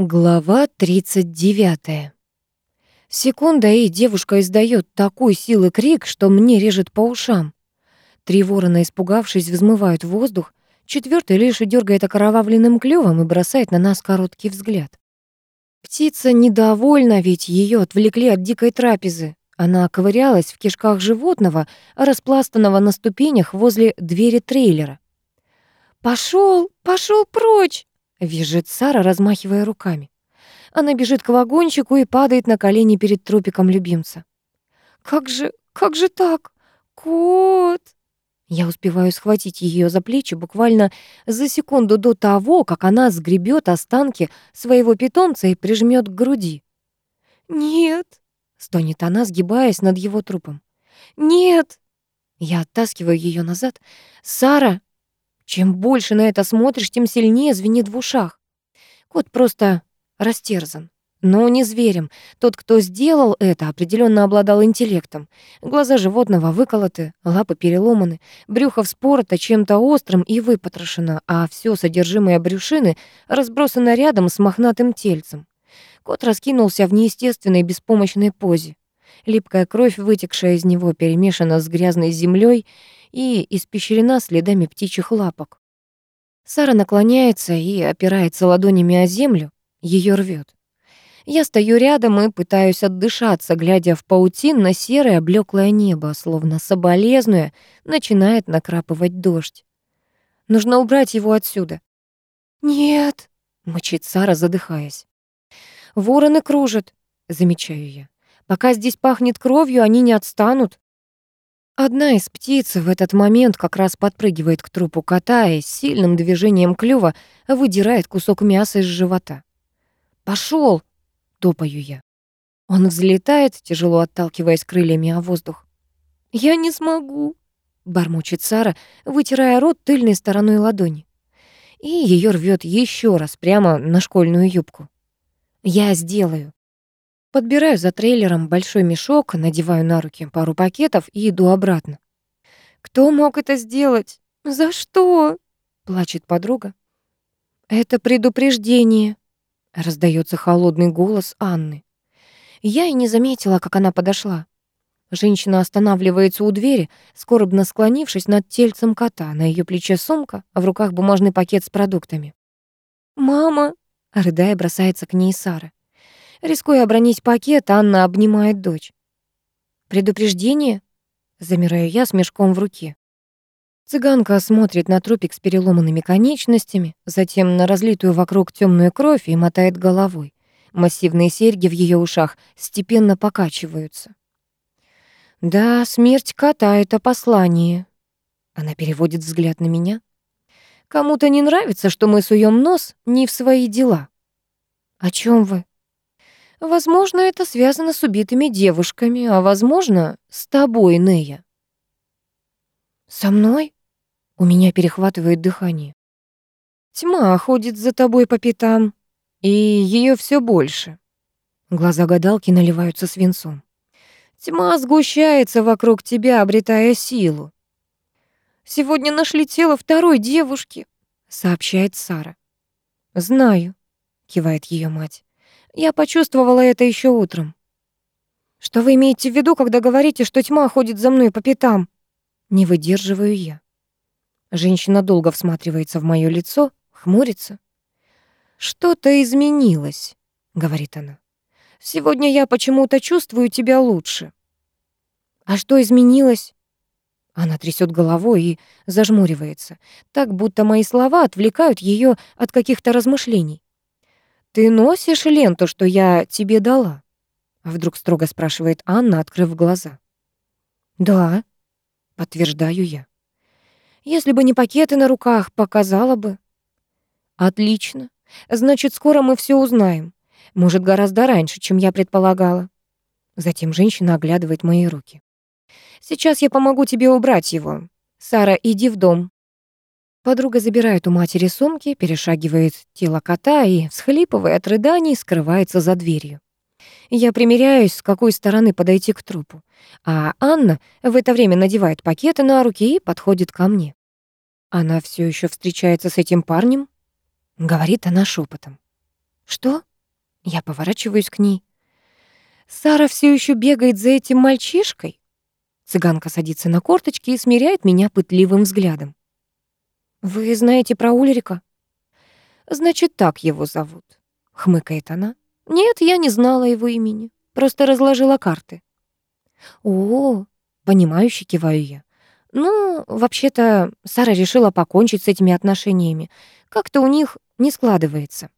Глава 39. Секунда, и девушка издает такой силы крик, что мне режет по ушам. Три ворона, испугавшись, взмывают в воздух. Четвертый лишь дергает окровавленным клювом и бросает на нас короткий взгляд. Птица недовольна, ведь ее отвлекли от дикой трапезы. Она ковырялась в кишках животного, распластанного на ступенях возле двери трейлера. «Пошел, пошел прочь!» Визжит Сара, размахивая руками. Она бежит к вагончику и падает на колени перед трупиком любимца. «Как же, как же так? Кот!» Я успеваю схватить ее за плечи буквально за секунду до того, как она сгребет останки своего питомца и прижмет к груди. «Нет!» — стонет она, сгибаясь над его трупом. «Нет!» Я оттаскиваю ее назад. «Сара!» Чем больше на это смотришь, тем сильнее звенит в ушах. Кот просто растерзан. Но не зверем. Тот, кто сделал это, определенно обладал интеллектом. Глаза животного выколоты, лапы переломаны, брюхо вспорото чем-то острым и выпотрошено, а все содержимое брюшины разбросано рядом с мохнатым тельцем. Кот раскинулся в неестественной беспомощной позе. Липкая кровь, вытекшая из него, перемешана с грязной землей и испещрена следами птичьих лапок. Сара наклоняется и опирается ладонями о землю, ее рвет. Я стою рядом и пытаюсь отдышаться, глядя в паутин серое блеклое небо, словно соболезнуя, начинает накрапывать дождь. Нужно убрать его отсюда. «Нет», — мычит Сара, задыхаясь. «Вороны кружат», — замечаю я. «Пока здесь пахнет кровью, они не отстанут». Одна из птиц в этот момент как раз подпрыгивает к трупу кота и сильным движением клюва выдирает кусок мяса из живота. «Пошёл!» — топаю я. Он взлетает, тяжело отталкиваясь крыльями о воздух. «Я не смогу!» — бормочет Сара, вытирая рот тыльной стороной ладони. И ее рвет еще раз прямо на школьную юбку. «Я сделаю!» Подбираю за трейлером большой мешок, надеваю на руки пару пакетов и иду обратно. «Кто мог это сделать? За что?» — плачет подруга. «Это предупреждение», — раздается холодный голос Анны. Я и не заметила, как она подошла. Женщина останавливается у двери, скорбно склонившись над тельцем кота. На ее плече сумка, а в руках бумажный пакет с продуктами. «Мама!» — рыдая, бросается к ней Сара. Рискуя обронить пакет, Анна обнимает дочь. «Предупреждение?» Замираю я с мешком в руке. Цыганка смотрит на трупик с переломанными конечностями, затем на разлитую вокруг темную кровь и мотает головой. Массивные серьги в ее ушах степенно покачиваются. «Да, смерть кота — это послание». Она переводит взгляд на меня. «Кому-то не нравится, что мы суем нос не в свои дела». «О чем вы?» Возможно, это связано с убитыми девушками, а возможно, с тобой, Нея. Со мной? У меня перехватывает дыхание. Тьма ходит за тобой по пятам, и ее все больше. Глаза гадалки наливаются свинцом. Тьма сгущается вокруг тебя, обретая силу. «Сегодня нашли тело второй девушки», — сообщает Сара. «Знаю», — кивает ее мать. Я почувствовала это еще утром. Что вы имеете в виду, когда говорите, что тьма ходит за мной по пятам? Не выдерживаю я. Женщина долго всматривается в моё лицо, хмурится. Что-то изменилось, говорит она. Сегодня я почему-то чувствую тебя лучше. А что изменилось? Она трясет головой и зажмуривается, так будто мои слова отвлекают ее от каких-то размышлений. «Ты носишь ленту, что я тебе дала?» Вдруг строго спрашивает Анна, открыв глаза. «Да», — подтверждаю я. «Если бы не пакеты на руках, показала бы». «Отлично. Значит, скоро мы все узнаем. Может, гораздо раньше, чем я предполагала». Затем женщина оглядывает мои руки. «Сейчас я помогу тебе убрать его. Сара, иди в дом. Подруга забирает у матери сумки, перешагивает тело кота и, всхлипывая от рыданий, скрывается за дверью. Я примеряюсь, с какой стороны подойти к трупу. А Анна в это время надевает пакеты на руки и подходит ко мне. Она все еще встречается с этим парнем? Говорит она шепотом. Что? Я поворачиваюсь к ней. Сара все еще бегает за этим мальчишкой? Цыганка садится на корточки и смиряет меня пытливым взглядом. «Вы знаете про Ульрика?» «Значит, так его зовут», — хмыкает она. «Нет, я не знала его имени, просто разложила карты». «О, понимающе киваю я. Ну, вообще-то, Сара решила покончить с этими отношениями. Как-то у них не складывается».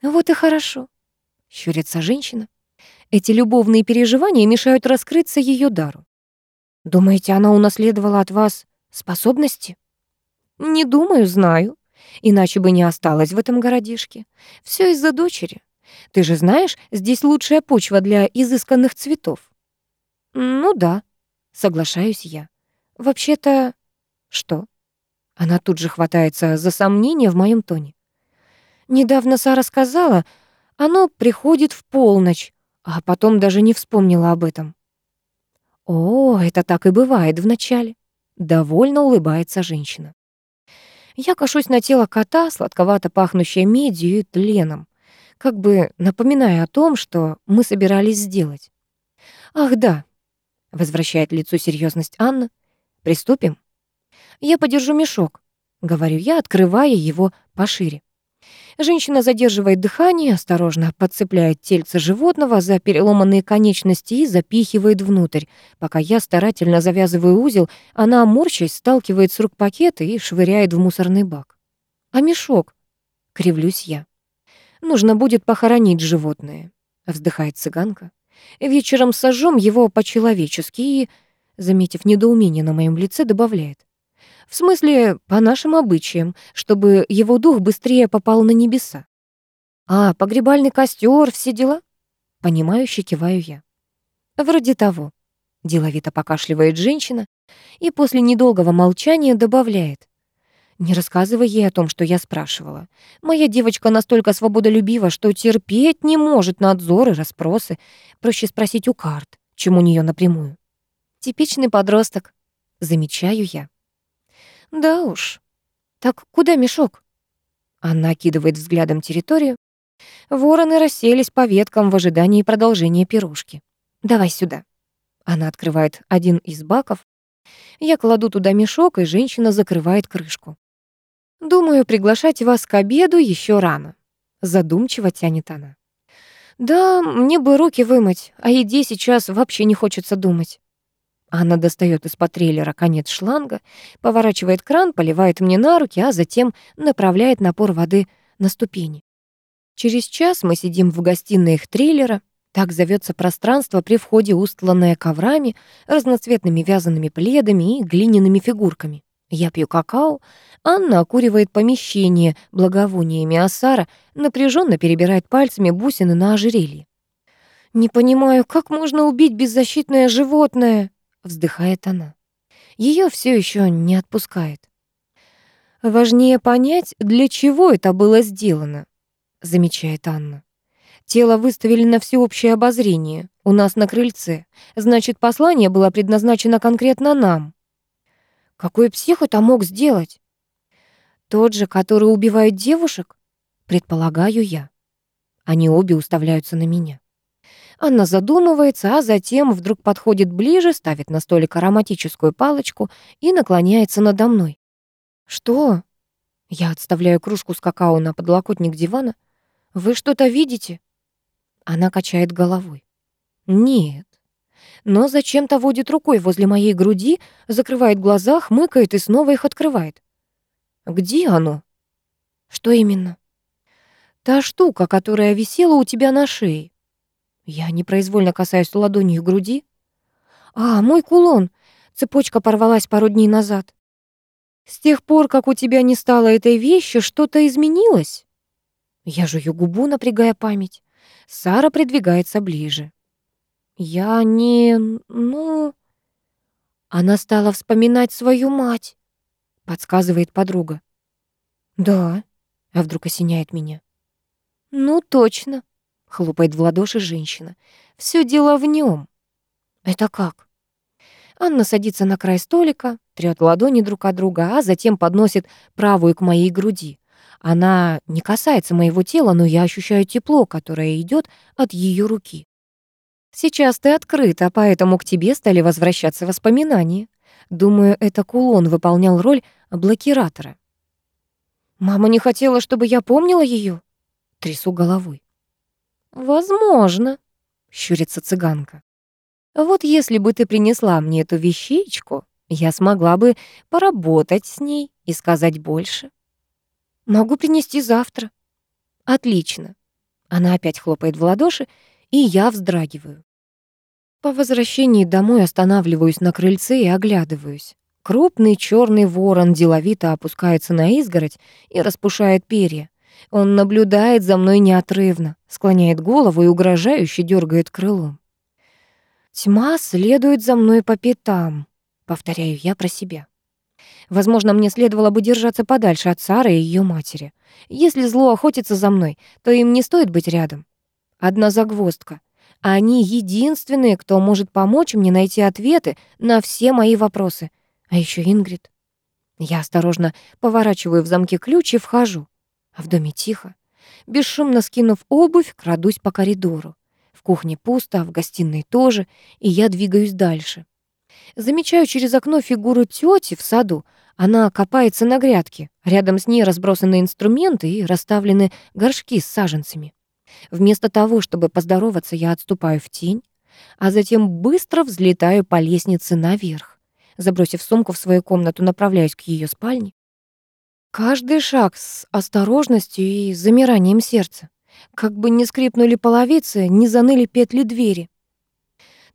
«Вот и хорошо», — щурится женщина. Эти любовные переживания мешают раскрыться ее дару. Думаете, она унаследовала от вас способности? Не думаю, знаю. Иначе бы не осталась в этом городишке. Все из-за дочери. Ты же знаешь, здесь лучшая почва для изысканных цветов. Ну да, соглашаюсь я. Вообще-то... Что? Она тут же хватается за сомнение в моем тоне. Недавно Сара сказала, оно приходит в полночь, а потом даже не вспомнила об этом. О, это так и бывает вначале. Довольно улыбается женщина. Я кашусь на тело кота, сладковато пахнущее медью и тленом, как бы напоминая о том, что мы собирались сделать. «Ах, да», — возвращает лицу серьезность Анна, — «приступим?» «Я подержу мешок», — говорю я, открывая его пошире. Женщина задерживает дыхание, осторожно подцепляет тельце животного за переломанные конечности и запихивает внутрь. Пока я старательно завязываю узел, она, морщась, сталкивает с рук пакеты и швыряет в мусорный бак. «А мешок?» — кривлюсь я. «Нужно будет похоронить животное», — вздыхает цыганка. «Вечером сожжем его по-человечески и...» Заметив недоумение на моем лице, добавляет. В смысле, по нашим обычаям, чтобы его дух быстрее попал на небеса. А, погребальный костер, все дела? Понимающе киваю я. Вроде того. Деловито покашливает женщина и после недолгого молчания добавляет. Не рассказывай ей о том, что я спрашивала. Моя девочка настолько свободолюбива, что терпеть не может надзор и расспросы. Проще спросить у карт, чем у нее напрямую. Типичный подросток, замечаю я. Да уж. Так куда мешок? Она окидывает взглядом территорию. Вороны расселись по веткам в ожидании продолжения пирожки. Давай сюда. Она открывает один из баков. Я кладу туда мешок, и женщина закрывает крышку. Думаю, приглашать вас к обеду еще рано. Задумчиво тянет она. Да, мне бы руки вымыть, а еде сейчас вообще не хочется думать. Она достает из-под трейлера конец шланга, поворачивает кран, поливает мне на руки, а затем направляет напор воды на ступени. Через час мы сидим в гостиной их трейлера. Так зовется пространство при входе, устланное коврами, разноцветными вязаными пледами и глиняными фигурками. Я пью какао, Анна окуривает помещение благовониями, а Сара напряженно перебирает пальцами бусины на ожерелье. «Не понимаю, как можно убить беззащитное животное?» Вздыхает она. Ее все еще не отпускает. Важнее понять, для чего это было сделано, замечает Анна. Тело выставили на всеобщее обозрение, у нас на крыльце. Значит, послание было предназначено конкретно нам. Какой псих это мог сделать? Тот же, который убивает девушек? Предполагаю я. Они обе уставляются на меня. Анна задумывается, а затем вдруг подходит ближе, ставит на столик ароматическую палочку и наклоняется надо мной. «Что?» Я отставляю кружку с какао на подлокотник дивана. «Вы что-то видите?» Она качает головой. «Нет». Но зачем-то водит рукой возле моей груди, закрывает глаза, хмыкает и снова их открывает. «Где оно?» «Что именно?» «Та штука, которая висела у тебя на шее». Я непроизвольно касаюсь ладонью груди. «А, мой кулон! Цепочка порвалась пару дней назад. С тех пор, как у тебя не стало этой вещи, что-то изменилось?» Я жую губу, напрягая память. Сара придвигается ближе. «Я не... ну...» Она стала вспоминать свою мать, подсказывает подруга. «Да», а вдруг осеняет меня. «Ну, точно. Хлопает в ладоши женщина. Все дело в нем. Это как? Анна садится на край столика, трёт ладони друг от друга, а затем подносит правую к моей груди. Она не касается моего тела, но я ощущаю тепло, которое идет от ее руки. Сейчас ты открыта, поэтому к тебе стали возвращаться воспоминания. Думаю, это кулон выполнял роль блокиратора. Мама не хотела, чтобы я помнила ее. Трясу головой. Возможно, щурится цыганка. Вот если бы ты принесла мне эту вещичку, я смогла бы поработать с ней и сказать больше. Могу принести завтра. Отлично. Она опять хлопает в ладоши, и я вздрагиваю. По возвращении домой останавливаюсь на крыльце и оглядываюсь. Крупный черный ворон деловито опускается на изгородь и распушает перья. Он наблюдает за мной неотрывно, склоняет голову и угрожающе дергает крылом. «Тьма следует за мной по пятам», — повторяю я про себя. Возможно, мне следовало бы держаться подальше от Сары и ее матери. Если зло охотится за мной, то им не стоит быть рядом. Одна загвоздка. Они единственные, кто может помочь мне найти ответы на все мои вопросы. А еще Ингрид. Я осторожно поворачиваю в замке ключ и вхожу. А в доме тихо. Бесшумно скинув обувь, крадусь по коридору. В кухне пусто, в гостиной тоже, и я двигаюсь дальше. Замечаю через окно фигуру тети в саду. Она копается на грядке. Рядом с ней разбросаны инструменты и расставлены горшки с саженцами. Вместо того, чтобы поздороваться, я отступаю в тень, а затем быстро взлетаю по лестнице наверх. Забросив сумку в свою комнату, направляюсь к ее спальне. Каждый шаг с осторожностью и замиранием сердца. Как бы не скрипнули половицы, не заныли петли двери.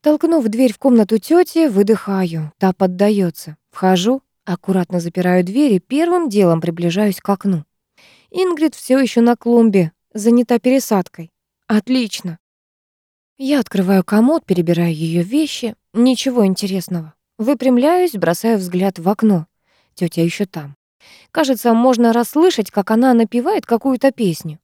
Толкнув дверь в комнату тети, выдыхаю. Та поддается. Вхожу, аккуратно запираю дверь и первым делом приближаюсь к окну. Ингрид все еще на клумбе, занята пересадкой. Отлично. Я открываю комод, перебираю ее вещи. Ничего интересного. Выпрямляюсь, бросаю взгляд в окно. Тетя еще там. Кажется, можно расслышать, как она напевает какую-то песню.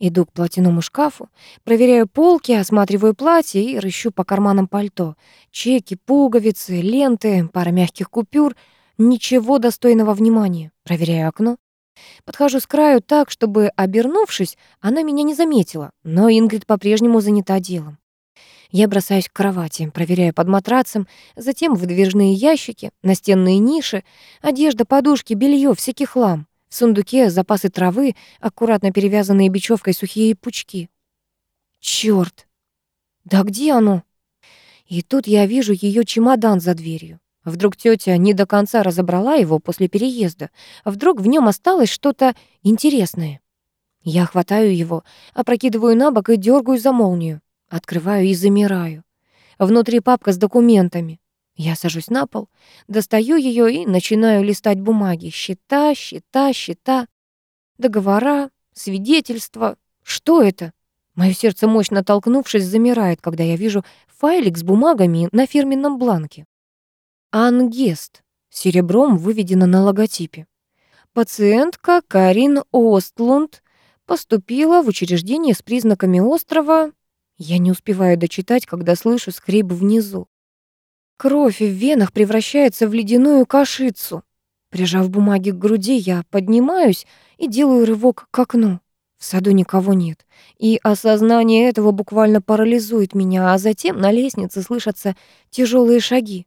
Иду к платяному шкафу, проверяю полки, осматриваю платье и рыщу по карманам пальто. Чеки, пуговицы, ленты, пара мягких купюр. Ничего достойного внимания. Проверяю окно. Подхожу с краю так, чтобы, обернувшись, она меня не заметила, но Ингрид по-прежнему занята делом. Я бросаюсь к кровати, проверяю под матрацем, затем выдвижные ящики, настенные ниши, одежда, подушки, белье, всякий хлам. В сундуке запасы травы, аккуратно перевязанные бечевкой сухие пучки. Чёрт! Да где оно? И тут я вижу ее чемодан за дверью. Вдруг тетя не до конца разобрала его после переезда. Вдруг в нем осталось что-то интересное. Я хватаю его, опрокидываю на бок и дергаю за молнию. Открываю и замираю. Внутри папка с документами. Я сажусь на пол, достаю ее и начинаю листать бумаги. Счета, счета, счета, договора, свидетельства. Что это? Мое сердце, мощно толкнувшись, замирает, когда я вижу файлик с бумагами на фирменном бланке. Ангест. Серебром выведено на логотипе. Пациентка Карин Остлунд поступила в учреждение с признаками острова. Я не успеваю дочитать, когда слышу скрип внизу. Кровь в венах превращается в ледяную кашицу. Прижав бумаги к груди, я поднимаюсь и делаю рывок к окну. В саду никого нет, и осознание этого буквально парализует меня, а затем на лестнице слышатся тяжелые шаги.